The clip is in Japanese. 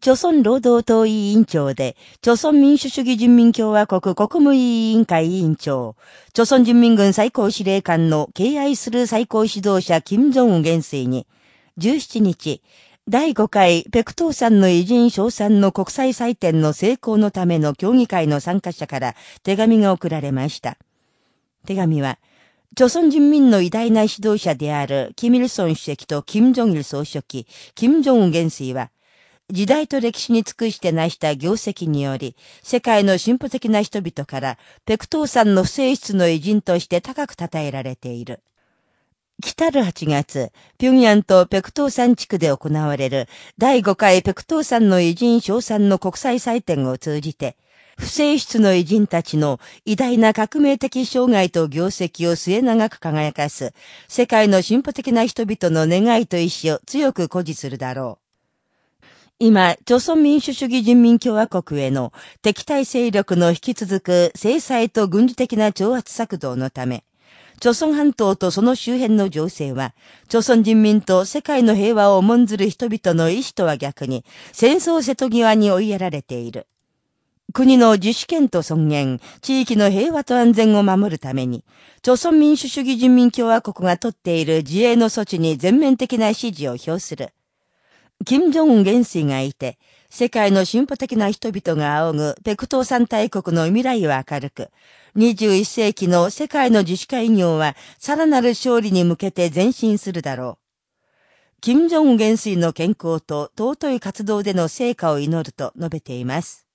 朝鮮労働党委員長で、朝鮮民主主義人民共和国国務委員会委員長、朝鮮人民軍最高司令官の敬愛する最高指導者金正恩元帥に、17日、第5回ペクトーさんの偉人賞賛の国際祭典の成功のための協議会の参加者から手紙が送られました。手紙は、朝鮮人民の偉大な指導者である、キミルソン主席とキム・ジョンイル総書記、キム・ジョンウン元帥は、時代と歴史に尽くして成した業績により、世界の進歩的な人々から、ペクトーさんの不正室の偉人として高く称えられている。来たる8月、平壌とペクトー山地区で行われる第5回ペクトー山の偉人賞賛の国際祭典を通じて、不正室の偉人たちの偉大な革命的障害と業績を末永く輝かす、世界の進歩的な人々の願いと意志を強く誇示するだろう。今、朝鮮民主主義人民共和国への敵対勢力の引き続く制裁と軍事的な挑発策動のため、朝鮮半島とその周辺の情勢は、朝鮮人民と世界の平和を重んずる人々の意志とは逆に、戦争瀬戸際に追いやられている。国の自主権と尊厳、地域の平和と安全を守るために、朝鮮民主主義人民共和国が取っている自衛の措置に全面的な支持を表する。金正恩元帥がいて、世界の進歩的な人々が仰ぐペクトー山大国の未来は明るく、21世紀の世界の自主化医業はさらなる勝利に向けて前進するだろう。金正恩元帥の健康と尊い活動での成果を祈ると述べています。